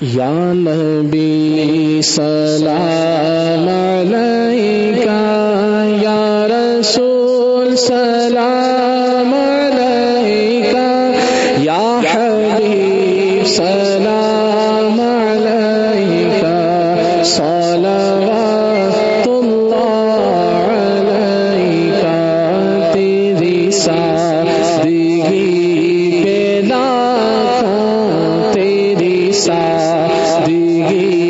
یا نبی سلام علیکہ یا رسول سلام علیکہ یا حبیب سلام تیری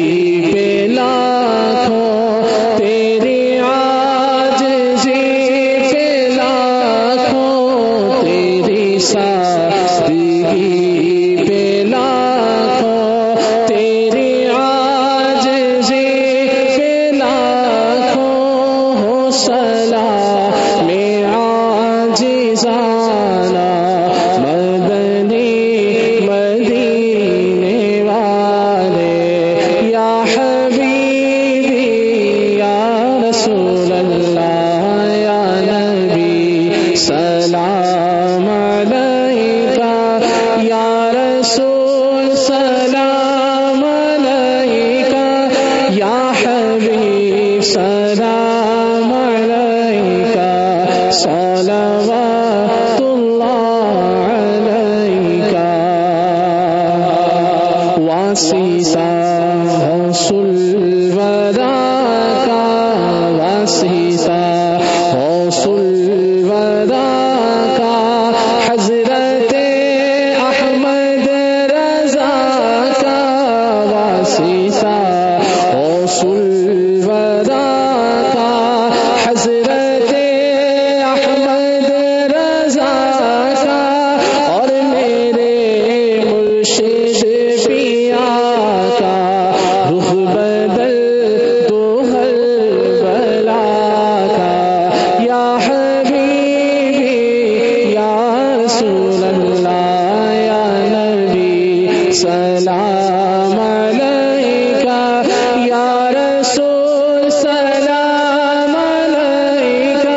سلام علیکہ یا رسول سلام علیکہ یا حبیب سلام علیکہ صلوات اللہ علیکہ۔ واسطہ سلام علیکہ یا رسول سلام علیکہ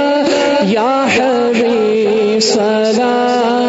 یا حبیب سلام